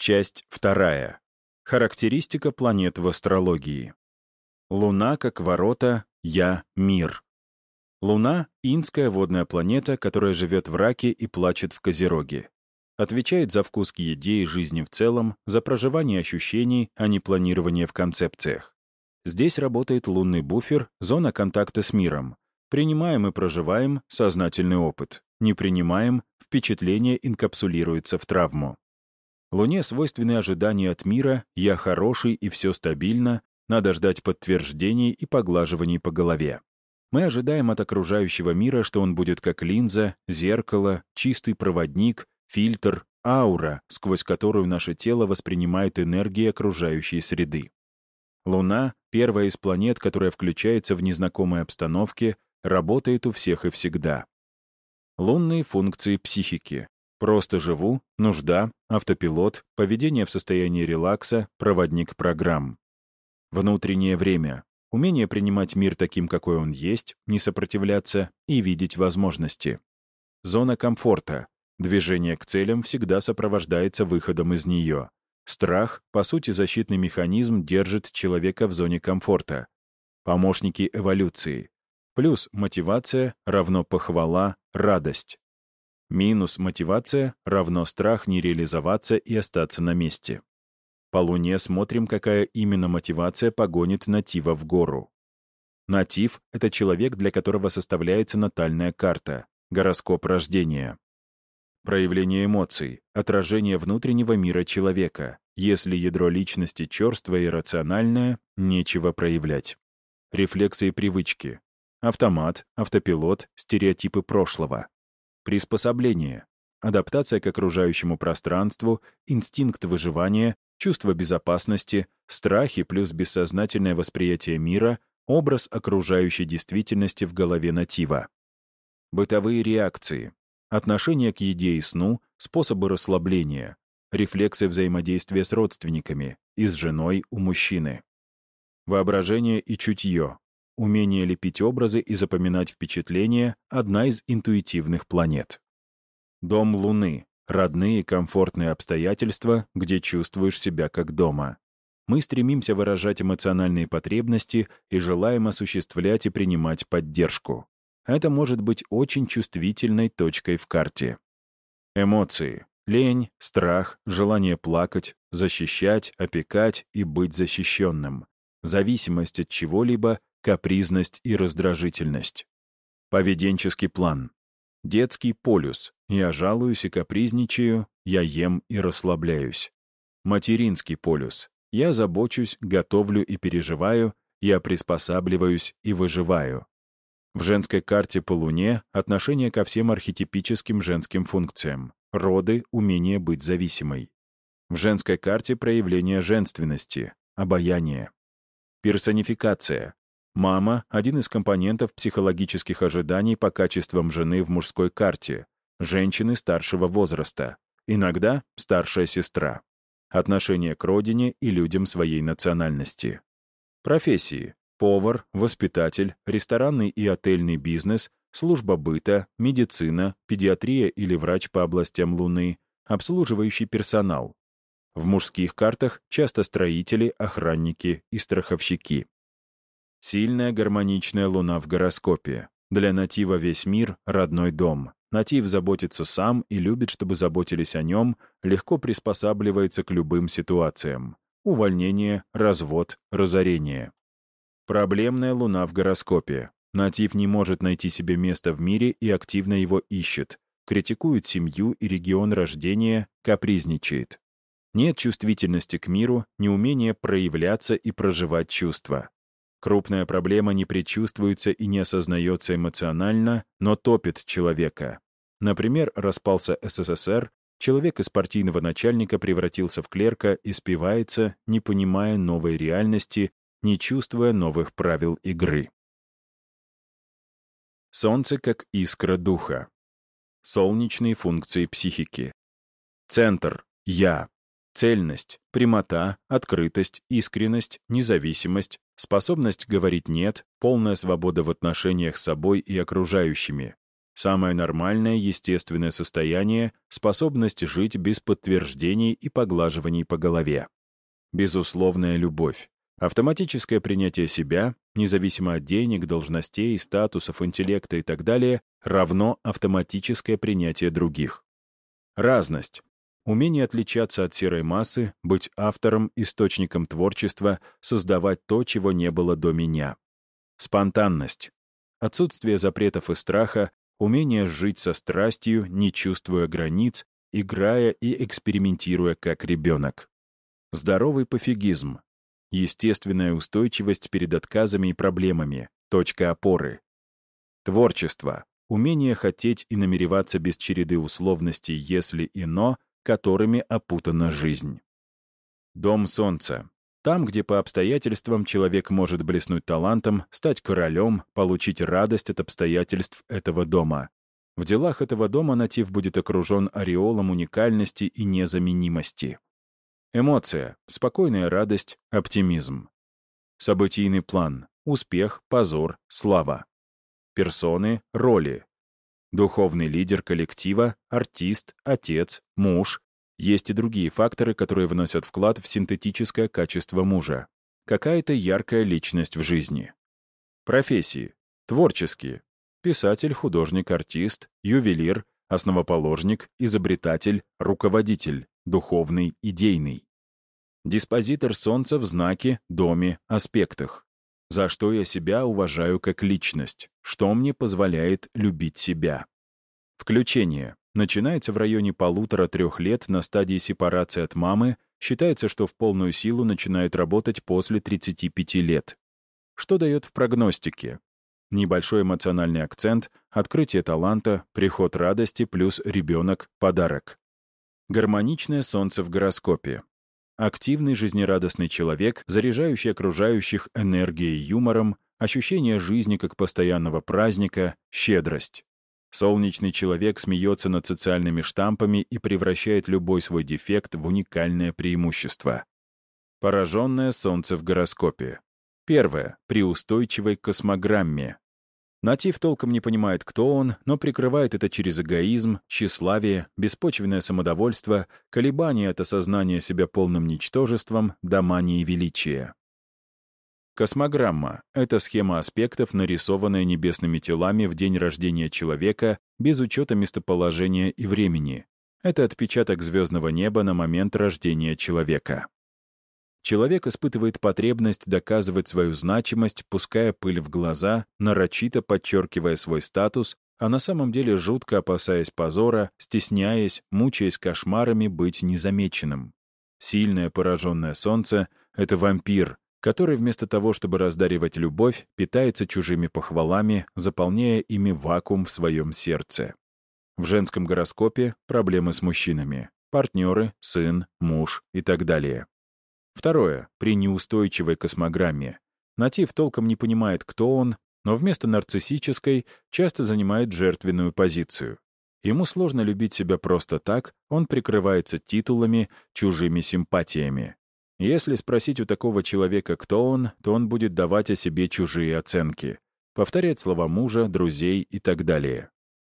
Часть вторая. Характеристика планет в астрологии. Луна как ворота, я — мир. Луна — инская водная планета, которая живет в Раке и плачет в Козероге. Отвечает за вкус к еде и жизни в целом, за проживание ощущений, а не планирование в концепциях. Здесь работает лунный буфер, зона контакта с миром. Принимаем и проживаем сознательный опыт. Не принимаем, впечатление инкапсулируется в травму. Луне свойственны ожидания от мира «я хороший и все стабильно», надо ждать подтверждений и поглаживаний по голове. Мы ожидаем от окружающего мира, что он будет как линза, зеркало, чистый проводник, фильтр, аура, сквозь которую наше тело воспринимает энергии окружающей среды. Луна — первая из планет, которая включается в незнакомой обстановке, работает у всех и всегда. Лунные функции психики. Просто живу, нужда, автопилот, поведение в состоянии релакса, проводник программ. Внутреннее время. Умение принимать мир таким, какой он есть, не сопротивляться и видеть возможности. Зона комфорта. Движение к целям всегда сопровождается выходом из нее. Страх, по сути, защитный механизм держит человека в зоне комфорта. Помощники эволюции. Плюс мотивация равно похвала, радость. Минус мотивация равно страх не реализоваться и остаться на месте. По Луне смотрим, какая именно мотивация погонит натива в гору. Натив — это человек, для которого составляется натальная карта, гороскоп рождения. Проявление эмоций, отражение внутреннего мира человека. Если ядро личности черствое и рациональное, нечего проявлять. Рефлексы и привычки. Автомат, автопилот, стереотипы прошлого. Приспособление. Адаптация к окружающему пространству, инстинкт выживания, чувство безопасности, страхи плюс бессознательное восприятие мира, образ окружающей действительности в голове натива. Бытовые реакции. Отношение к еде и сну, способы расслабления, рефлексы взаимодействия с родственниками и с женой у мужчины. Воображение и чутье, Умение лепить образы и запоминать впечатления — одна из интуитивных планет. Дом Луны — родные комфортные обстоятельства, где чувствуешь себя как дома. Мы стремимся выражать эмоциональные потребности и желаем осуществлять и принимать поддержку. Это может быть очень чувствительной точкой в карте. Эмоции. Лень, страх, желание плакать, защищать, опекать и быть защищенным. Зависимость от чего-либо капризность и раздражительность. Поведенческий план. Детский полюс. Я жалуюсь и капризничаю, я ем и расслабляюсь. Материнский полюс. Я забочусь, готовлю и переживаю, я приспосабливаюсь и выживаю. В женской карте по Луне отношение ко всем архетипическим женским функциям. Роды, умение быть зависимой. В женской карте проявление женственности, обаяние. Персонификация. Мама — один из компонентов психологических ожиданий по качествам жены в мужской карте, женщины старшего возраста, иногда старшая сестра. Отношение к родине и людям своей национальности. Профессии — повар, воспитатель, ресторанный и отельный бизнес, служба быта, медицина, педиатрия или врач по областям Луны, обслуживающий персонал. В мужских картах часто строители, охранники и страховщики. Сильная гармоничная луна в гороскопе. Для натива весь мир — родной дом. Натив заботится сам и любит, чтобы заботились о нем, легко приспосабливается к любым ситуациям. Увольнение, развод, разорение. Проблемная луна в гороскопе. Натив не может найти себе место в мире и активно его ищет. Критикует семью и регион рождения, капризничает. Нет чувствительности к миру, неумения проявляться и проживать чувства. Крупная проблема не предчувствуется и не осознается эмоционально, но топит человека. Например, распался СССР, человек из партийного начальника превратился в клерка и спивается, не понимая новой реальности, не чувствуя новых правил игры. Солнце как искра духа. Солнечные функции психики. Центр — я. Цельность, прямота, открытость, искренность, независимость, способность говорить «нет», полная свобода в отношениях с собой и окружающими, Самое нормальное естественное состояние — способность жить без подтверждений и поглаживаний по голове. Безусловная любовь. Автоматическое принятие себя, независимо от денег, должностей, статусов, интеллекта и так далее, равно автоматическое принятие других. Разность. Умение отличаться от серой массы, быть автором, источником творчества, создавать то, чего не было до меня. Спонтанность. Отсутствие запретов и страха, умение жить со страстью, не чувствуя границ, играя и экспериментируя как ребенок. Здоровый пофигизм. Естественная устойчивость перед отказами и проблемами, точка опоры. Творчество. Умение хотеть и намереваться без череды условностей «если» и «но», которыми опутана жизнь. Дом солнца. Там, где по обстоятельствам человек может блеснуть талантом, стать королем, получить радость от обстоятельств этого дома. В делах этого дома натив будет окружен ореолом уникальности и незаменимости. Эмоция, спокойная радость, оптимизм. Событийный план, успех, позор, слава. Персоны, роли. Духовный лидер коллектива, артист, отец, муж, есть и другие факторы, которые вносят вклад в синтетическое качество мужа. Какая-то яркая личность в жизни. Профессии. Творческие. Писатель, художник, артист, ювелир, основоположник, изобретатель, руководитель, духовный, идейный. Диспозитор Солнца в знаке, доме, аспектах. За что я себя уважаю как личность, что мне позволяет любить себя. Включение начинается в районе полутора-трех лет на стадии сепарации от мамы, считается, что в полную силу начинает работать после 35 лет. Что дает в прогностике? Небольшой эмоциональный акцент, открытие таланта, приход радости плюс ребенок, подарок. Гармоничное солнце в гороскопе. Активный жизнерадостный человек, заряжающий окружающих энергией и юмором, ощущение жизни как постоянного праздника, щедрость. Солнечный человек смеется над социальными штампами и превращает любой свой дефект в уникальное преимущество. Пораженное солнце в гороскопе. Первое. При устойчивой космограмме. Натив толком не понимает, кто он, но прикрывает это через эгоизм, тщеславие, беспочвенное самодовольство, колебания от осознания себя полным ничтожеством до мании величия. Космограмма — это схема аспектов, нарисованная небесными телами в день рождения человека без учета местоположения и времени. Это отпечаток звездного неба на момент рождения человека. Человек испытывает потребность доказывать свою значимость, пуская пыль в глаза, нарочито подчеркивая свой статус, а на самом деле жутко опасаясь позора, стесняясь, мучаясь кошмарами быть незамеченным. Сильное пораженное солнце — это вампир, который вместо того, чтобы раздаривать любовь, питается чужими похвалами, заполняя ими вакуум в своем сердце. В женском гороскопе проблемы с мужчинами. Партнеры, сын, муж и так далее. Второе. При неустойчивой космограмме. Натив толком не понимает, кто он, но вместо нарциссической часто занимает жертвенную позицию. Ему сложно любить себя просто так, он прикрывается титулами, чужими симпатиями. Если спросить у такого человека, кто он, то он будет давать о себе чужие оценки, повторять слова мужа, друзей и так далее.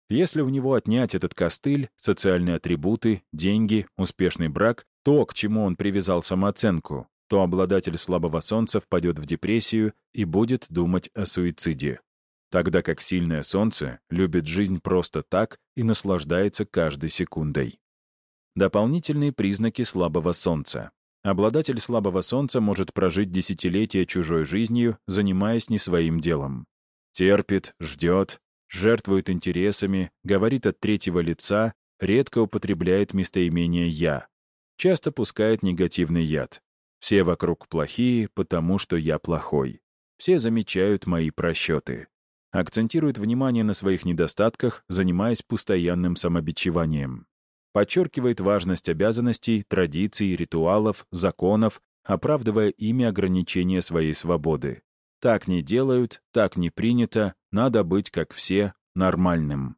Если у него отнять этот костыль, социальные атрибуты, деньги, успешный брак, то, к чему он привязал самооценку, то обладатель слабого солнца впадет в депрессию и будет думать о суициде. Тогда как сильное солнце любит жизнь просто так и наслаждается каждой секундой. Дополнительные признаки слабого солнца. Обладатель слабого солнца может прожить десятилетия чужой жизнью, занимаясь не своим делом. Терпит, ждет, жертвует интересами, говорит от третьего лица, редко употребляет местоимение «я». Часто пускает негативный яд. Все вокруг плохие, потому что я плохой. Все замечают мои просчеты. Акцентирует внимание на своих недостатках, занимаясь постоянным самобичеванием подчеркивает важность обязанностей, традиций, ритуалов, законов, оправдывая ими ограничения своей свободы. Так не делают, так не принято, надо быть, как все, нормальным.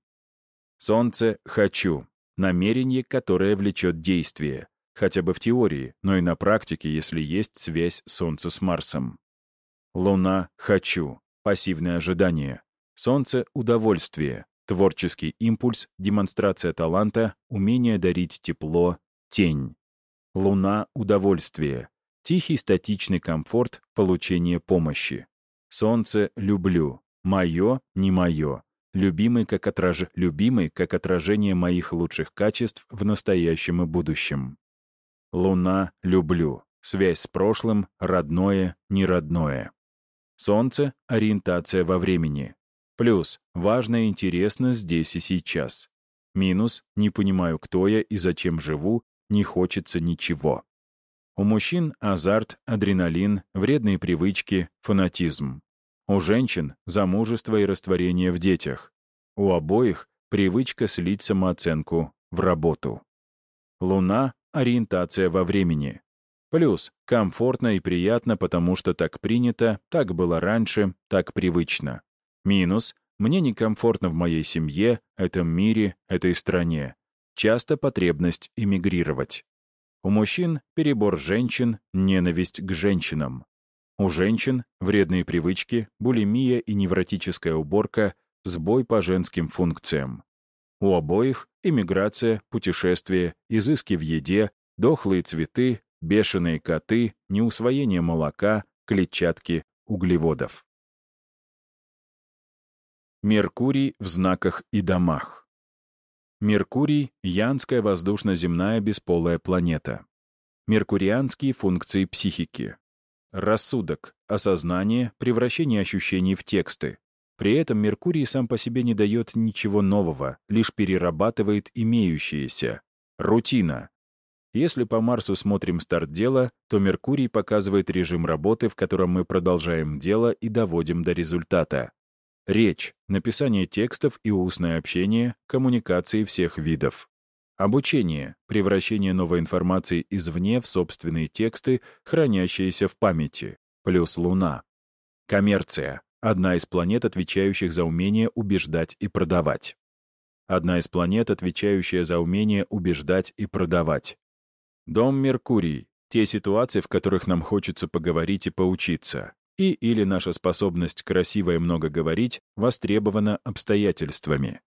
Солнце «хочу» — намерение, которое влечет действие, хотя бы в теории, но и на практике, если есть связь Солнца с Марсом. Луна «хочу» — пассивное ожидание. Солнце — удовольствие, творческий импульс, демонстрация таланта, умение дарить тепло, тень. Луна — удовольствие. Тихий статичный комфорт, получение помощи. Солнце — люблю. Мое — не мое. Любимый как, отраж... Любимый как отражение моих лучших качеств в настоящем и будущем. Луна — люблю. Связь с прошлым, родное, неродное. Солнце — ориентация во времени. Плюс — важно и интересно здесь и сейчас. Минус — не понимаю, кто я и зачем живу, не хочется ничего. У мужчин азарт, адреналин, вредные привычки, фанатизм. У женщин — замужество и растворение в детях. У обоих — привычка слить самооценку в работу. Луна — ориентация во времени. Плюс — комфортно и приятно, потому что так принято, так было раньше, так привычно. Минус — мне некомфортно в моей семье, этом мире, этой стране. Часто потребность эмигрировать. У мужчин — перебор женщин, ненависть к женщинам. У женщин — вредные привычки, булимия и невротическая уборка, сбой по женским функциям. У обоих — иммиграция, путешествие, изыски в еде, дохлые цветы, бешеные коты, неусвоение молока, клетчатки, углеводов. Меркурий в знаках и домах. Меркурий — янская воздушно-земная бесполая планета. Меркурианские функции психики. Рассудок, осознание, превращение ощущений в тексты. При этом Меркурий сам по себе не дает ничего нового, лишь перерабатывает имеющееся. Рутина, если по Марсу смотрим старт дела, то Меркурий показывает режим работы, в котором мы продолжаем дело и доводим до результата. Речь, написание текстов и устное общение, коммуникации всех видов. Обучение, превращение новой информации извне в собственные тексты, хранящиеся в памяти, плюс Луна. Коммерция — одна из планет, отвечающих за умение убеждать и продавать. Одна из планет, отвечающая за умение убеждать и продавать. Дом Меркурий — те ситуации, в которых нам хочется поговорить и поучиться. И или наша способность красиво и много говорить востребована обстоятельствами.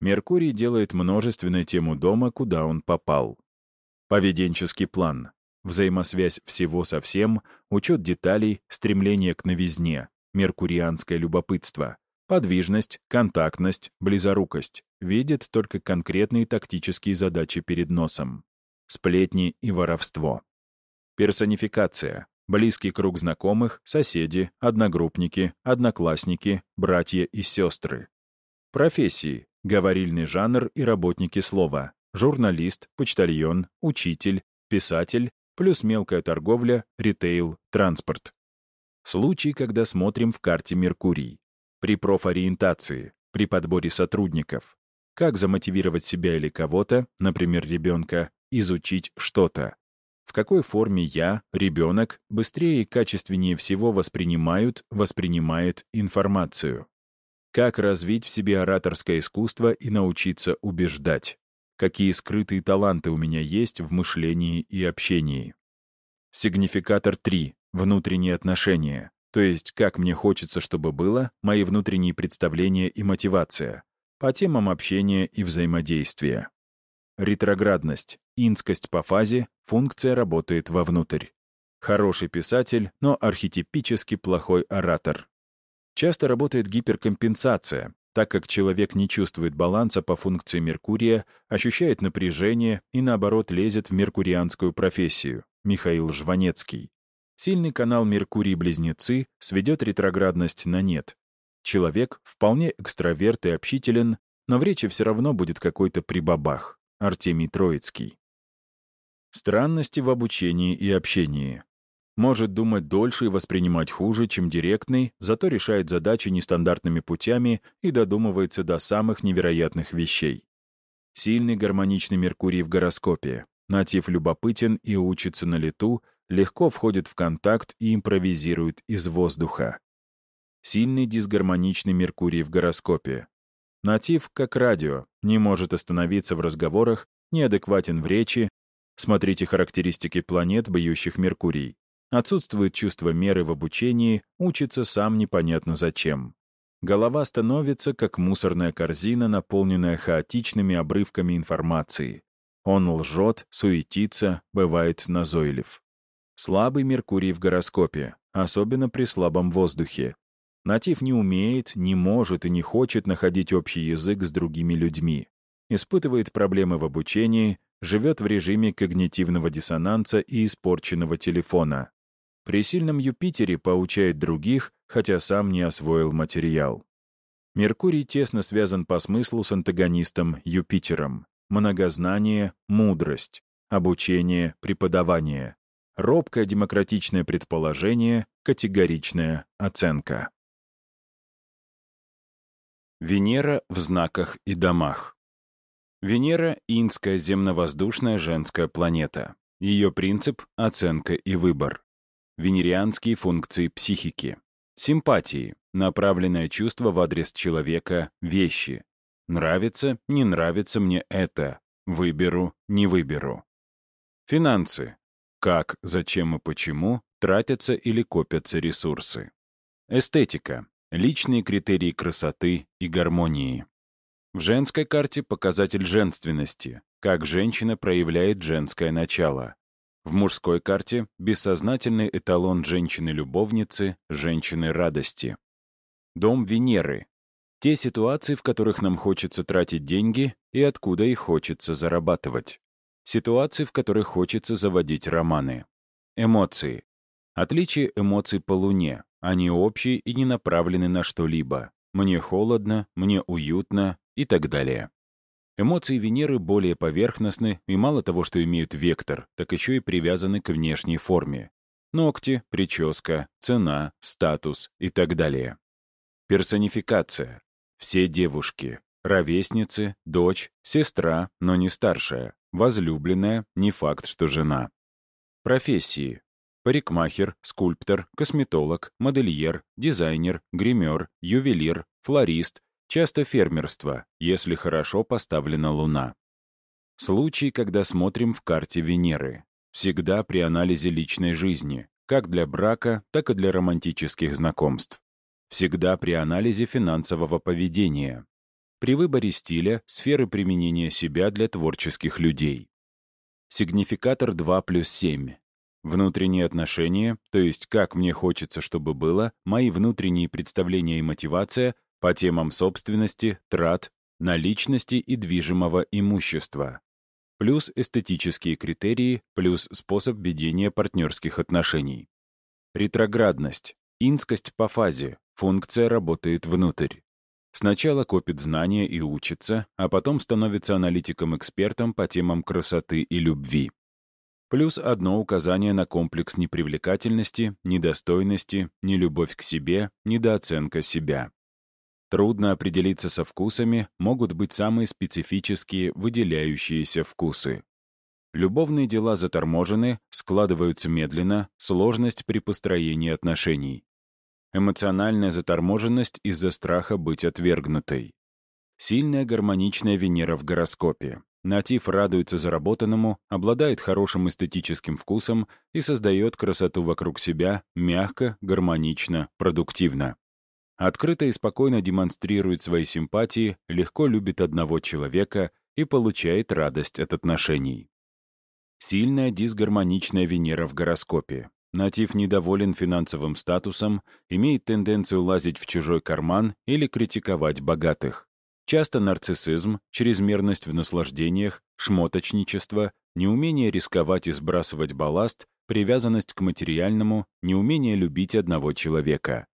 Меркурий делает множественную тему дома, куда он попал. Поведенческий план. Взаимосвязь всего со всем, учет деталей, стремление к новизне, меркурианское любопытство, подвижность, контактность, близорукость. Видит только конкретные тактические задачи перед носом сплетни и воровство. Персонификация. Близкий круг знакомых, соседи, одногруппники, одноклассники, братья и сестры. Профессии. Говорильный жанр и работники слова. Журналист, почтальон, учитель, писатель, плюс мелкая торговля, ритейл, транспорт. Случай, когда смотрим в карте Меркурий. При профориентации, при подборе сотрудников. Как замотивировать себя или кого-то, например, ребенка, изучить что-то. В какой форме я, ребенок, быстрее и качественнее всего воспринимают, воспринимает информацию. Как развить в себе ораторское искусство и научиться убеждать. Какие скрытые таланты у меня есть в мышлении и общении. Сигнификатор 3. Внутренние отношения. То есть, как мне хочется, чтобы было, мои внутренние представления и мотивация. По темам общения и взаимодействия. Ретроградность. Инскость по фазе, функция работает вовнутрь. Хороший писатель, но архетипически плохой оратор. Часто работает гиперкомпенсация, так как человек не чувствует баланса по функции Меркурия, ощущает напряжение и, наоборот, лезет в меркурианскую профессию. Михаил Жванецкий. Сильный канал Меркурий-близнецы сведет ретроградность на нет. Человек вполне экстраверт и общителен, но в речи все равно будет какой-то прибабах. Артемий Троицкий. Странности в обучении и общении. Может думать дольше и воспринимать хуже, чем директный, зато решает задачи нестандартными путями и додумывается до самых невероятных вещей. Сильный гармоничный Меркурий в гороскопе. Натив любопытен и учится на лету, легко входит в контакт и импровизирует из воздуха. Сильный дисгармоничный Меркурий в гороскопе. Натив, как радио, не может остановиться в разговорах, неадекватен в речи, Смотрите характеристики планет, бьющих Меркурий. Отсутствует чувство меры в обучении, учится сам непонятно зачем. голова становится как мусорная корзина, наполненная хаотичными обрывками информации. Он лжет, суетится, бывает назойлив. Слабый Меркурий в гороскопе, особенно при слабом воздухе. Натив не умеет, не может и не хочет находить общий язык с другими людьми. Испытывает проблемы в обучении, живет в режиме когнитивного диссонанса и испорченного телефона. При сильном Юпитере поучает других, хотя сам не освоил материал. Меркурий тесно связан по смыслу с антагонистом Юпитером. Многознание — мудрость, обучение — преподавание, робкое демократичное предположение — категоричная оценка. Венера в знаках и домах. Венера — инская земно-воздушная женская планета. Ее принцип — оценка и выбор. Венерианские функции психики. Симпатии — направленное чувство в адрес человека, вещи. Нравится, не нравится мне это. Выберу, не выберу. Финансы. Как, зачем и почему тратятся или копятся ресурсы. Эстетика. Личные критерии красоты и гармонии. В женской карте показатель женственности, как женщина проявляет женское начало. В мужской карте — бессознательный эталон женщины-любовницы, женщины-радости. Дом Венеры. Те ситуации, в которых нам хочется тратить деньги и откуда их хочется зарабатывать. Ситуации, в которых хочется заводить романы. Эмоции. Отличие эмоций по Луне. Они общие и не направлены на что-либо. Мне холодно, мне уютно и так далее. Эмоции Венеры более поверхностны и мало того, что имеют вектор, так еще и привязаны к внешней форме. Ногти, прическа, цена, статус и так далее. Персонификация. Все девушки. Ровесницы, дочь, сестра, но не старшая, возлюбленная, не факт, что жена. Профессии. Парикмахер, скульптор, косметолог, модельер, дизайнер, гример, ювелир, флорист, Часто фермерство, если хорошо поставлена Луна. Случай, когда смотрим в карте Венеры. Всегда при анализе личной жизни, как для брака, так и для романтических знакомств. Всегда при анализе финансового поведения. При выборе стиля, сферы применения себя для творческих людей. Сигнификатор 2 плюс 7. Внутренние отношения, то есть как мне хочется, чтобы было, мои внутренние представления и мотивация по темам собственности, трат, наличности и движимого имущества. Плюс эстетические критерии, плюс способ ведения партнерских отношений. Ретроградность. Инскость по фазе. Функция работает внутрь. Сначала копит знания и учится, а потом становится аналитиком-экспертом по темам красоты и любви. Плюс одно указание на комплекс непривлекательности, недостойности, нелюбовь к себе, недооценка себя. Трудно определиться со вкусами, могут быть самые специфические, выделяющиеся вкусы. Любовные дела заторможены, складываются медленно, сложность при построении отношений. Эмоциональная заторможенность из-за страха быть отвергнутой. Сильная гармоничная Венера в гороскопе. Натив радуется заработанному, обладает хорошим эстетическим вкусом и создает красоту вокруг себя мягко, гармонично, продуктивно. Открыто и спокойно демонстрирует свои симпатии, легко любит одного человека и получает радость от отношений. Сильная дисгармоничная Венера в гороскопе. Натив недоволен финансовым статусом, имеет тенденцию лазить в чужой карман или критиковать богатых. Часто нарциссизм, чрезмерность в наслаждениях, шмоточничество, неумение рисковать и сбрасывать балласт, привязанность к материальному, неумение любить одного человека.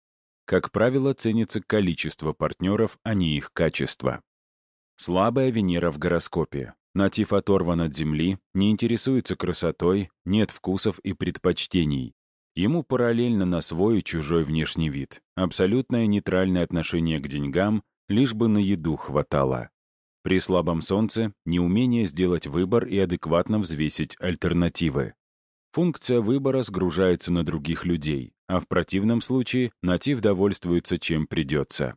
Как правило, ценится количество партнеров, а не их качество. Слабая Венера в гороскопе. Натив оторван от Земли, не интересуется красотой, нет вкусов и предпочтений. Ему параллельно на свой и чужой внешний вид. Абсолютное нейтральное отношение к деньгам, лишь бы на еду хватало. При слабом солнце — неумение сделать выбор и адекватно взвесить альтернативы. Функция выбора сгружается на других людей, а в противном случае натив довольствуется чем придется.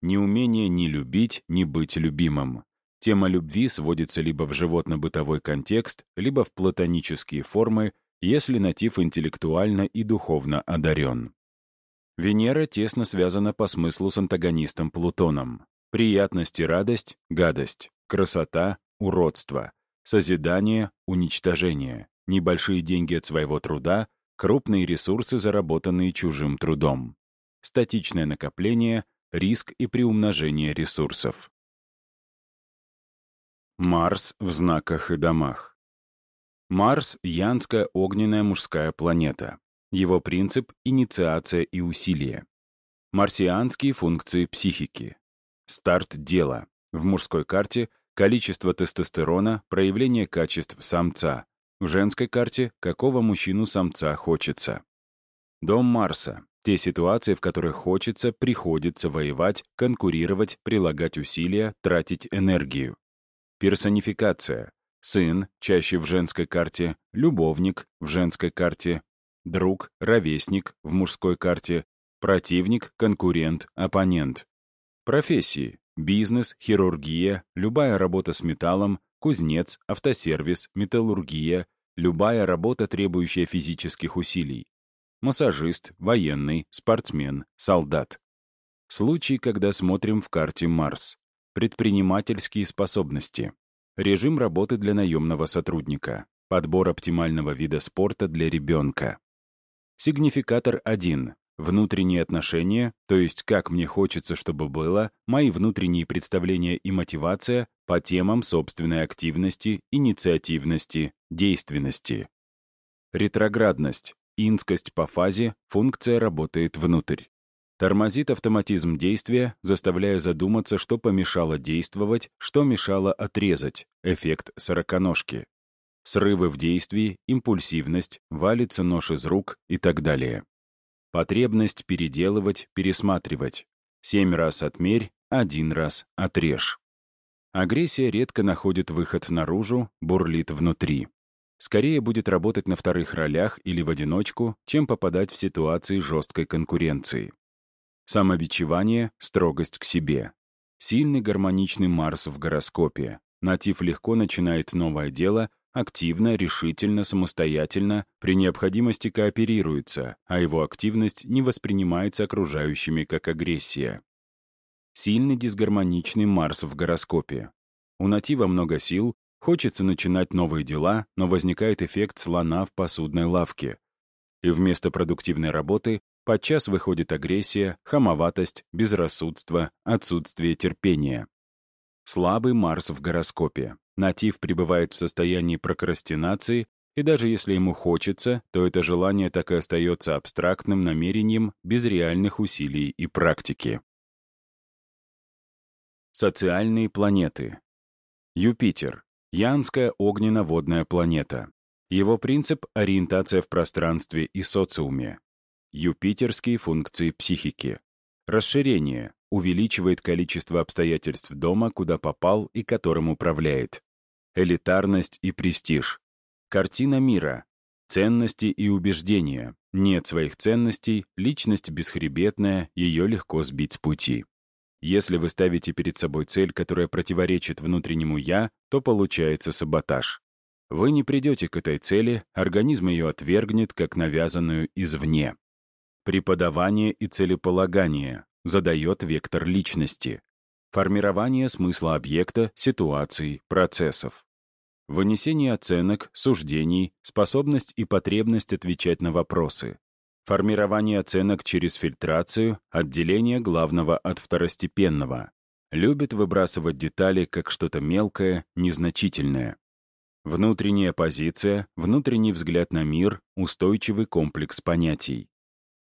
Неумение ни любить, ни быть любимым. Тема любви сводится либо в животно-бытовой контекст, либо в платонические формы, если натив интеллектуально и духовно одарен. Венера тесно связана по смыслу с антагонистом Плутоном. Приятность и радость — гадость. Красота — уродство. Созидание — уничтожение. Небольшие деньги от своего труда — крупные ресурсы, заработанные чужим трудом. Статичное накопление — риск и приумножение ресурсов. Марс в знаках и домах. Марс — янская огненная мужская планета. Его принцип — инициация и усилие. Марсианские функции психики. Старт дела. В мужской карте — количество тестостерона, проявление качеств самца. В женской карте — какого мужчину самца хочется. Дом Марса. Те ситуации, в которых хочется, приходится воевать, конкурировать, прилагать усилия, тратить энергию. Персонификация. Сын, чаще в женской карте, любовник в женской карте, друг, ровесник в мужской карте, противник, конкурент, оппонент. Профессии. Бизнес, хирургия, любая работа с металлом, кузнец, автосервис, металлургия, любая работа, требующая физических усилий. Массажист, военный, спортсмен, солдат. Случай, когда смотрим в карте Марс. Предпринимательские способности. Режим работы для наемного сотрудника. Подбор оптимального вида спорта для ребенка. Сигнификатор 1. Внутренние отношения, то есть как мне хочется, чтобы было, мои внутренние представления и мотивация по темам собственной активности, инициативности, действенности. Ретроградность. Инскость по фазе, функция работает внутрь. Тормозит автоматизм действия, заставляя задуматься, что помешало действовать, что мешало отрезать, эффект сороконожки срывы в действии, импульсивность, валится нож из рук и так далее. Потребность переделывать, пересматривать. Семь раз отмерь, один раз отрежь. Агрессия редко находит выход наружу, бурлит внутри. Скорее будет работать на вторых ролях или в одиночку, чем попадать в ситуации жесткой конкуренции. Самобичевание, строгость к себе. Сильный гармоничный Марс в гороскопе. Натив легко начинает новое дело, активно, решительно, самостоятельно, при необходимости кооперируется, а его активность не воспринимается окружающими как агрессия. Сильный дисгармоничный Марс в гороскопе. У натива много сил, хочется начинать новые дела, но возникает эффект слона в посудной лавке. И вместо продуктивной работы подчас выходит агрессия, хамоватость, безрассудство, отсутствие терпения. Слабый Марс в гороскопе. Натив пребывает в состоянии прокрастинации, и даже если ему хочется, то это желание так и остается абстрактным намерением без реальных усилий и практики. Социальные планеты. Юпитер. Янская огненно-водная планета. Его принцип — ориентация в пространстве и социуме. Юпитерские функции психики. Расширение увеличивает количество обстоятельств дома, куда попал и которым управляет. Элитарность и престиж. Картина мира. Ценности и убеждения. Нет своих ценностей, личность бесхребетная, ее легко сбить с пути. Если вы ставите перед собой цель, которая противоречит внутреннему «я», то получается саботаж. Вы не придете к этой цели, организм ее отвергнет, как навязанную извне. Преподавание и целеполагание задает вектор личности, формирование смысла объекта, ситуаций, процессов, вынесение оценок, суждений, способность и потребность отвечать на вопросы, формирование оценок через фильтрацию, отделение главного от второстепенного, любит выбрасывать детали как что-то мелкое, незначительное. Внутренняя позиция, внутренний взгляд на мир, устойчивый комплекс понятий.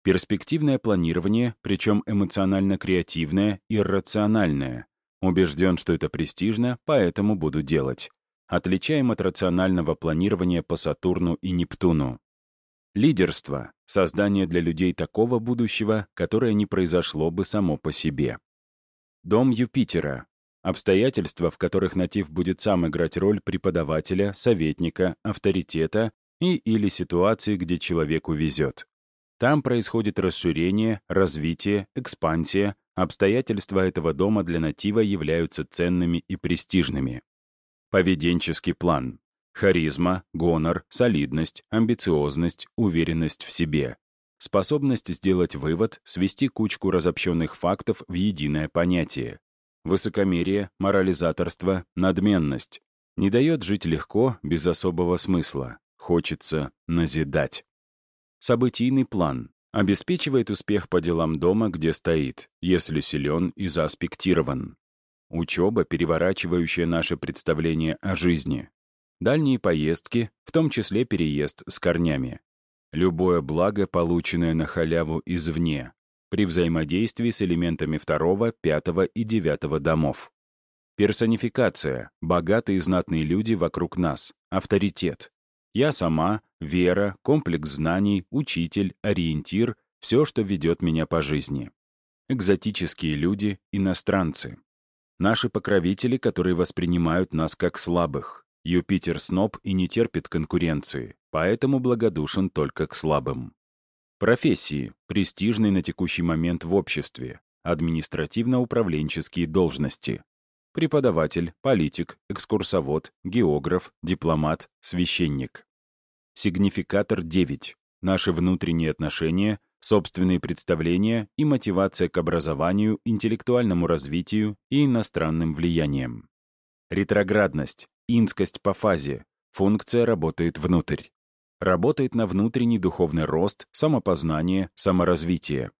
Перспективное планирование, причем эмоционально-креативное и рациональное. Убежден, что это престижно, поэтому буду делать. Отличаем от рационального планирования по Сатурну и Нептуну. Лидерство — создание для людей такого будущего, которое не произошло бы само по себе. Дом Юпитера — обстоятельства, в которых натив будет сам играть роль преподавателя, советника, авторитета и или ситуации, где человеку везет. Там происходит расширение, развитие, экспансия, обстоятельства этого дома для натива являются ценными и престижными. Поведенческий план. Харизма, гонор, солидность, амбициозность, уверенность в себе. Способность сделать вывод, свести кучку разобщенных фактов в единое понятие. Высокомерие, морализаторство, надменность. Не дает жить легко, без особого смысла. Хочется назидать. Событийный план. Обеспечивает успех по делам дома, где стоит, если силен и зааспектирован. Учеба, переворачивающая наше представление о жизни. Дальние поездки, в том числе переезд с корнями. Любое благо, полученное на халяву извне, при взаимодействии с элементами второго, пятого и девятого домов. Персонификация, богатые и знатные люди вокруг нас, авторитет. Я сама, вера, комплекс знаний, учитель, ориентир, все, что ведет меня по жизни. Экзотические люди, иностранцы. Наши покровители, которые воспринимают нас как слабых. Юпитер сноб и не терпит конкуренции, поэтому благодушен только к слабым. Профессии, престижные на текущий момент в обществе, административно-управленческие должности. Преподаватель, политик, экскурсовод, географ, дипломат, священник. Сигнификатор 9. Наши внутренние отношения, собственные представления и мотивация к образованию, интеллектуальному развитию и иностранным влияниям. Ретроградность, Инскость по фазе. Функция работает внутрь. Работает на внутренний духовный рост, самопознание, саморазвитие.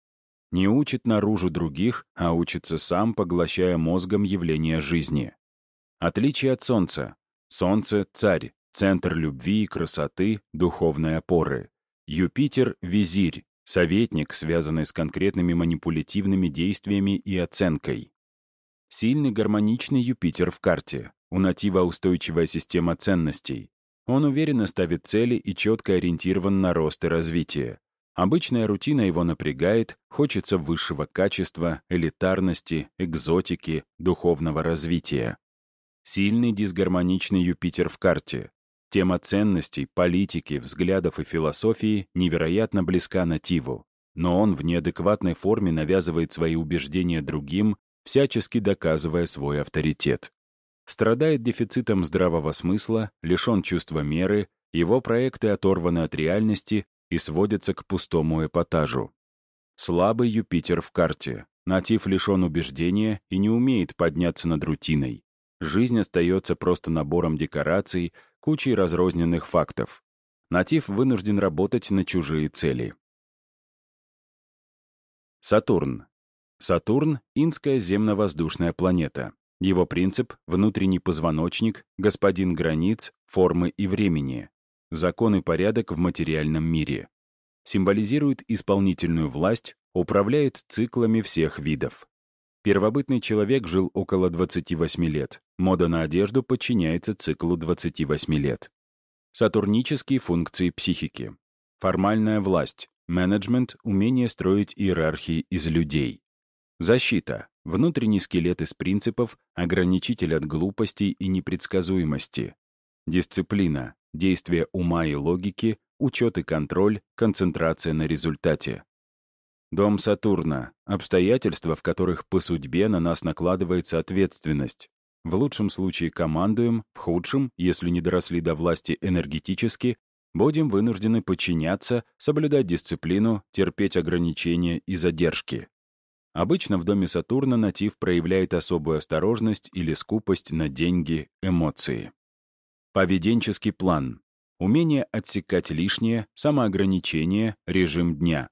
Не учит наружу других, а учится сам, поглощая мозгом явления жизни. Отличие от Солнца. Солнце — царь, центр любви и красоты, духовной опоры. Юпитер — визирь, советник, связанный с конкретными манипулятивными действиями и оценкой. Сильный гармоничный Юпитер в карте. У натива устойчивая система ценностей. Он уверенно ставит цели и четко ориентирован на рост и развитие. Обычная рутина его напрягает, хочется высшего качества, элитарности, экзотики, духовного развития. Сильный дисгармоничный Юпитер в карте. Тема ценностей, политики, взглядов и философии невероятно близка нативу, но он в неадекватной форме навязывает свои убеждения другим, всячески доказывая свой авторитет страдает дефицитом здравого смысла, лишен чувства меры, его проекты оторваны от реальности и сводятся к пустому эпатажу. Слабый Юпитер в карте. Натив лишен убеждения и не умеет подняться над рутиной. Жизнь остается просто набором декораций, кучей разрозненных фактов. Натив вынужден работать на чужие цели. Сатурн. Сатурн — инская земно-воздушная планета. Его принцип — внутренний позвоночник, господин границ, формы и времени, закон и порядок в материальном мире. Символизирует исполнительную власть, управляет циклами всех видов. Первобытный человек жил около 28 лет. Мода на одежду подчиняется циклу 28 лет. Сатурнические функции психики. Формальная власть, менеджмент, умение строить иерархии из людей. Защита, внутренний скелет из принципов, ограничитель от глупостей и непредсказуемости. Дисциплина, действие ума и логики, учет и контроль, концентрация на результате. Дом Сатурна — обстоятельства, в которых по судьбе на нас накладывается ответственность. В лучшем случае командуем, в худшем, если не доросли до власти энергетически, будем вынуждены подчиняться, соблюдать дисциплину, терпеть ограничения и задержки. Обычно в доме Сатурна натив проявляет особую осторожность или скупость на деньги, эмоции. Поведенческий план. Умение отсекать лишнее, самоограничение, режим дня.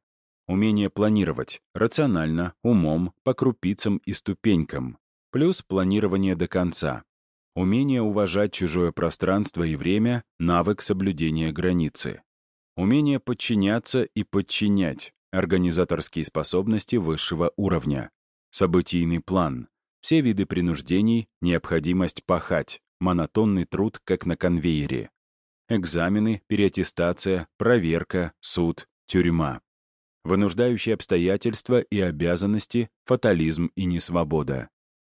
Умение планировать рационально, умом, по крупицам и ступенькам. Плюс планирование до конца. Умение уважать чужое пространство и время, навык соблюдения границы. Умение подчиняться и подчинять, организаторские способности высшего уровня, событийный план, все виды принуждений, необходимость пахать, монотонный труд, как на конвейере, экзамены, переаттестация, проверка, суд, тюрьма, вынуждающие обстоятельства и обязанности, фатализм и несвобода,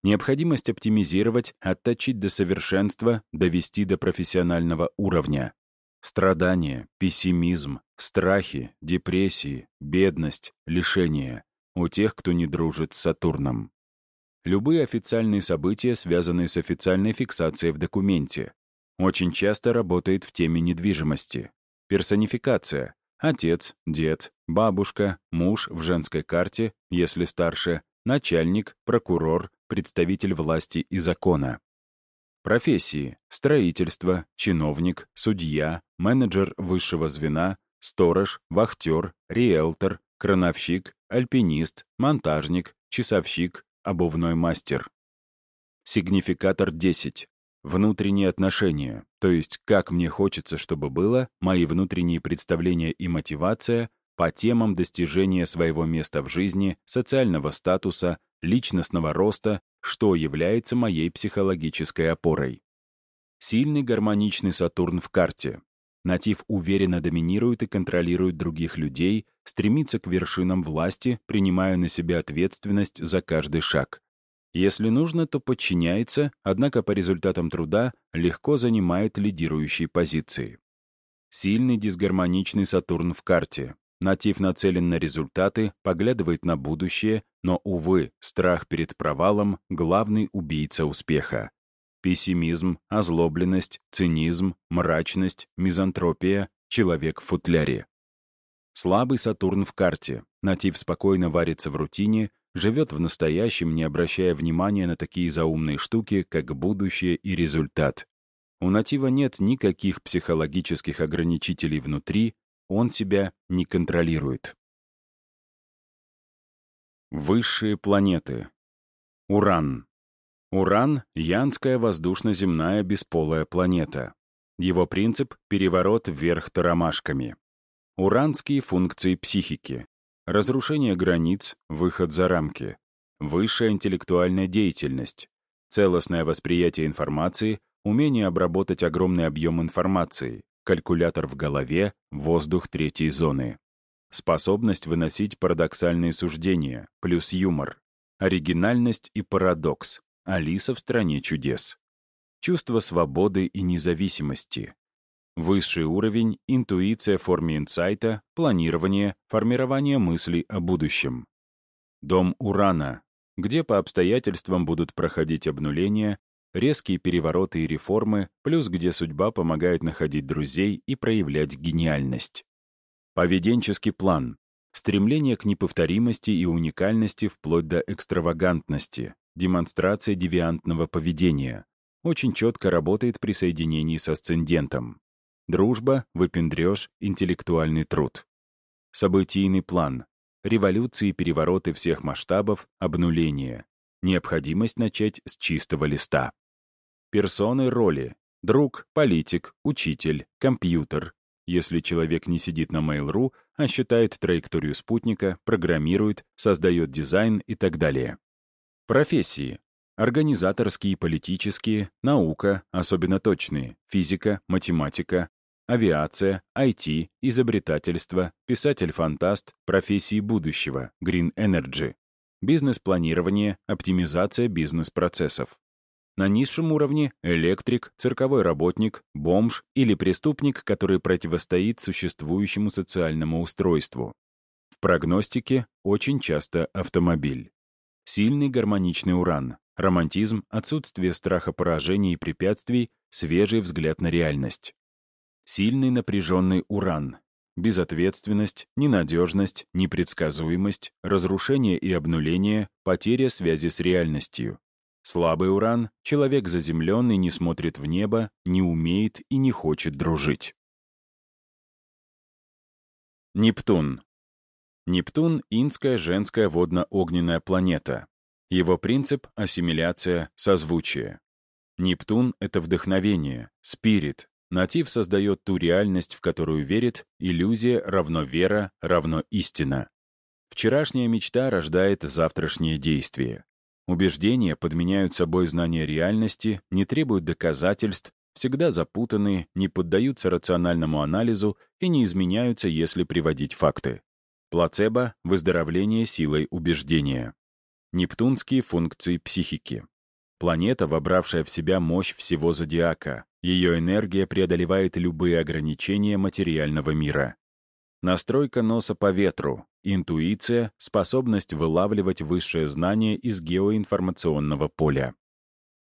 необходимость оптимизировать, отточить до совершенства, довести до профессионального уровня, Страдания, пессимизм, страхи, депрессии, бедность, лишения у тех, кто не дружит с Сатурном. Любые официальные события, связанные с официальной фиксацией в документе. Очень часто работает в теме недвижимости. Персонификация. Отец, дед, бабушка, муж в женской карте, если старше, начальник, прокурор, представитель власти и закона. Профессии — строительство, чиновник, судья, менеджер высшего звена, сторож, вахтер, риэлтор, крановщик, альпинист, монтажник, часовщик, обувной мастер. Сигнификатор 10. Внутренние отношения, то есть как мне хочется, чтобы было, мои внутренние представления и мотивация по темам достижения своего места в жизни, социального статуса, личностного роста, что является моей психологической опорой. Сильный гармоничный Сатурн в карте. Натив уверенно доминирует и контролирует других людей, стремится к вершинам власти, принимая на себя ответственность за каждый шаг. Если нужно, то подчиняется, однако по результатам труда легко занимает лидирующие позиции. Сильный дисгармоничный Сатурн в карте. Натив нацелен на результаты, поглядывает на будущее, но, увы, страх перед провалом — главный убийца успеха. Пессимизм, озлобленность, цинизм, мрачность, мизантропия, человек в футляре. Слабый Сатурн в карте. Натив спокойно варится в рутине, живет в настоящем, не обращая внимания на такие заумные штуки, как будущее и результат. У натива нет никаких психологических ограничителей внутри, он себя не контролирует. Высшие планеты. Уран. Уран — янская воздушно-земная бесполая планета. Его принцип — переворот вверх тормашками. Уранские функции психики. Разрушение границ, выход за рамки. Высшая интеллектуальная деятельность. Целостное восприятие информации, умение обработать огромный объем информации, калькулятор в голове, воздух третьей зоны. Способность выносить парадоксальные суждения, плюс юмор. Оригинальность и парадокс. Алиса в стране чудес. Чувство свободы и независимости. Высший уровень — интуиция в форме инсайта, планирование, формирование мыслей о будущем. Дом Урана, где по обстоятельствам будут проходить обнуления, резкие перевороты и реформы, плюс где судьба помогает находить друзей и проявлять гениальность. Поведенческий план. Стремление к неповторимости и уникальности вплоть до экстравагантности. Демонстрация девиантного поведения. Очень четко работает при соединении с асцендентом. Дружба, выпендрёж, интеллектуальный труд. Событийный план. Революции и перевороты всех масштабов, обнуление. Необходимость начать с чистого листа. Персоны роли. Друг, политик, учитель, компьютер. Если человек не сидит на Mail.ru, а считает траекторию спутника, программирует, создает дизайн и так далее. Профессии. Организаторские, политические, наука, особенно точные, физика, математика, авиация, IT, изобретательство, писатель-фантаст, профессии будущего, Green Energy, бизнес-планирование, оптимизация бизнес-процессов. На низшем уровне — электрик, цирковой работник, бомж или преступник, который противостоит существующему социальному устройству. В прогностике очень часто автомобиль. Сильный гармоничный уран, романтизм, отсутствие страха поражений и препятствий, свежий взгляд на реальность. Сильный напряженный уран, безответственность, ненадежность, непредсказуемость, разрушение и обнуление, потеря связи с реальностью. Слабый уран, человек заземленный, не смотрит в небо, не умеет и не хочет дружить. Нептун. Нептун — инская женская водно-огненная планета. Его принцип — ассимиляция, созвучие. Нептун — это вдохновение, спирит. Натив создает ту реальность, в которую верит, иллюзия равно вера, равно истина. Вчерашняя мечта рождает завтрашнее действие. Убеждения подменяют собой знания реальности, не требуют доказательств, всегда запутаны, не поддаются рациональному анализу и не изменяются, если приводить факты. Плацебо — выздоровление силой убеждения. Нептунские функции психики. Планета, вобравшая в себя мощь всего зодиака. Ее энергия преодолевает любые ограничения материального мира. Настройка носа по ветру, интуиция, способность вылавливать высшее знание из геоинформационного поля.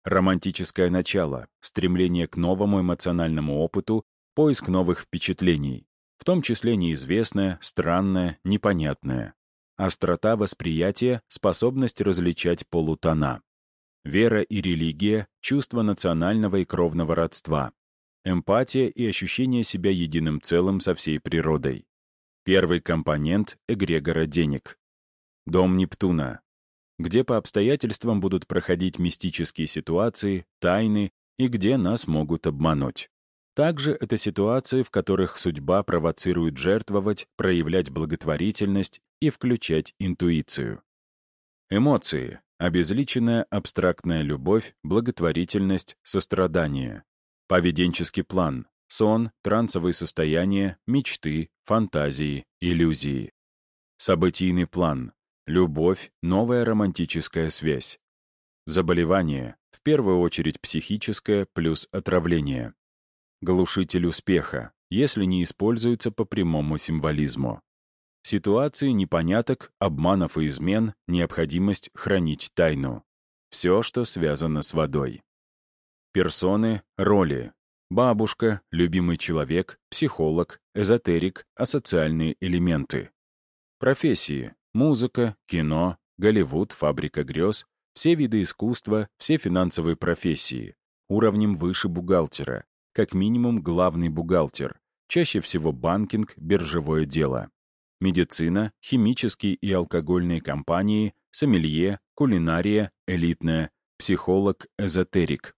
Романтическое начало, стремление к новому эмоциональному опыту, поиск новых впечатлений. в том числе неизвестное, странное, непонятное. Острота восприятия, способность различать полутона. Вера и религия, чувство национального и кровного родства. Эмпатия и ощущение себя единым целым со всей природой. Первый компонент эгрегора денег. Дом Нептуна, где по обстоятельствам будут проходить мистические ситуации, тайны и где нас могут обмануть. Также это ситуации, в которых судьба провоцирует жертвовать, проявлять благотворительность и включать интуицию. Эмоции — обезличенная абстрактная любовь, благотворительность, сострадание. Поведенческий план — сон, трансовые состояния, мечты, фантазии, иллюзии. Событийный план — любовь, новая романтическая связь. Заболевание — в первую очередь психическое плюс отравление глушитель успеха, если не используется по прямому символизму. Ситуации непоняток, обманов и измен, необходимость хранить тайну. Все, что связано с водой. Персоны, роли. Бабушка, любимый человек, психолог, эзотерик, асоциальные элементы. Профессии. Музыка, кино, Голливуд, фабрика грез, все виды искусства, все финансовые профессии. Уровнем выше бухгалтера, как минимум главный бухгалтер, чаще всего банкинг, биржевое дело. Медицина, химические и алкогольные компании, сомелье, кулинария, элитная, психолог, эзотерик.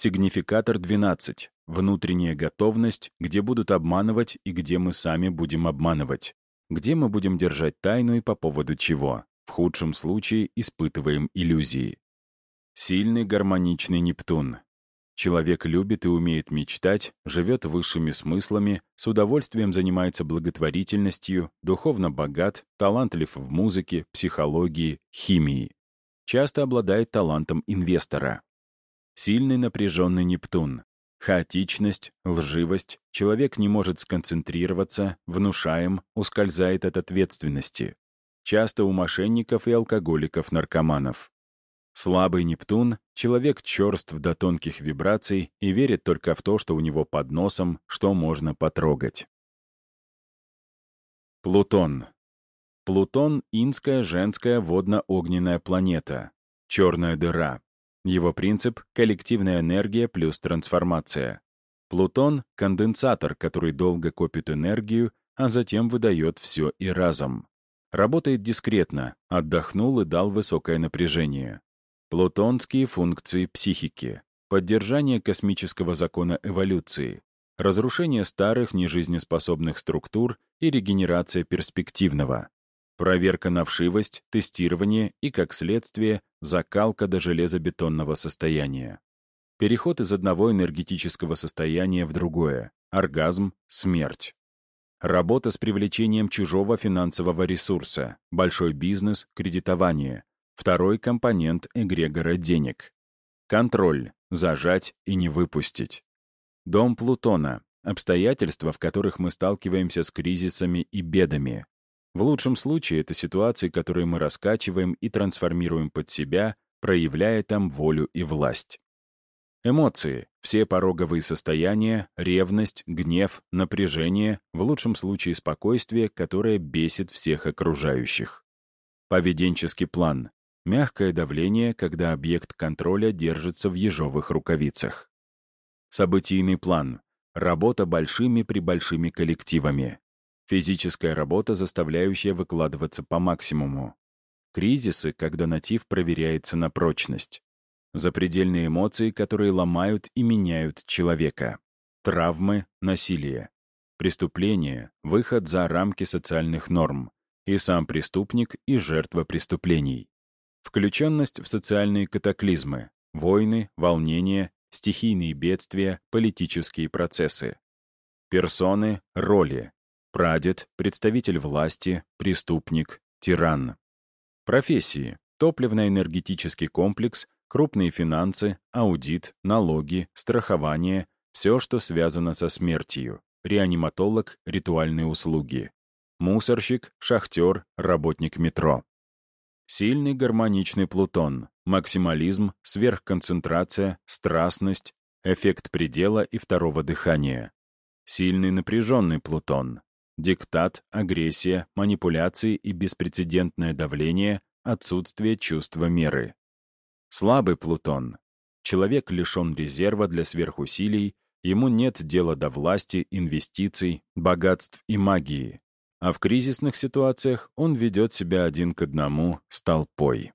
Сигнификатор 12. Внутренняя готовность, где будут обманывать и где мы сами будем обманывать. Где мы будем держать тайну и по поводу чего. В худшем случае испытываем иллюзии. Сильный гармоничный Нептун. Человек любит и умеет мечтать, живет высшими смыслами, с удовольствием занимается благотворительностью, духовно богат, талантлив в музыке, психологии, химии. Часто обладает талантом инвестора. Сильный напряженный Нептун. Хаотичность, лживость, человек не может сконцентрироваться, внушаем, ускользает от ответственности. Часто у мошенников и алкоголиков-наркоманов. Слабый Нептун — человек черств до тонких вибраций и верит только в то, что у него под носом, что можно потрогать. Плутон. Плутон — инская женская водно-огненная планета. Черная дыра. Его принцип — коллективная энергия плюс трансформация. Плутон — конденсатор, который долго копит энергию, а затем выдает все и разом. Работает дискретно, отдохнул и дал высокое напряжение. Плутонские функции психики. Поддержание космического закона эволюции. Разрушение старых нежизнеспособных структур и регенерация перспективного. Проверка на вшивость, тестирование и, как следствие, закалка до железобетонного состояния. Переход из одного энергетического состояния в другое. Оргазм, смерть. Работа с привлечением чужого финансового ресурса, большой бизнес, кредитование, Второй компонент эгрегора денег. Контроль. Зажать и не выпустить. Дом Плутона. Обстоятельства, в которых мы сталкиваемся с кризисами и бедами. В лучшем случае это ситуации, которые мы раскачиваем и трансформируем под себя, проявляя там волю и власть. Эмоции, все пороговые состояния, ревность, гнев, напряжение, в лучшем случае спокойствие, которое бесит всех окружающих. Поведенческий план, Мягкое давление, когда объект контроля держится в ежовых рукавицах. Событийный план. Работа большими при большими коллективами. Физическая работа, заставляющая выкладываться по максимуму. Кризисы, когда натив проверяется на прочность. Запредельные эмоции, которые ломают и меняют человека. Травмы, насилие. Преступление, выход за рамки социальных норм. И сам преступник, и жертва преступлений. Включенность в социальные катаклизмы, войны, волнения, стихийные бедствия, политические процессы. Персоны, роли. Прадед, представитель власти, преступник, тиран. Профессии. Топливно-энергетический комплекс, крупные финансы, аудит, налоги, страхование, все, что связано со смертью. Реаниматолог, ритуальные услуги. Мусорщик, шахтер, работник метро. Сильный гармоничный Плутон, максимализм, сверхконцентрация, страстность, эффект предела и второго дыхания. Сильный напряженный Плутон. Диктат, агрессия, манипуляции и беспрецедентное давление, отсутствие чувства меры. Слабый Плутон. Человек лишен резерва для сверхусилий, ему нет дела до власти, инвестиций, богатств и магии. А в кризисных ситуациях он ведет себя один к одному с толпой.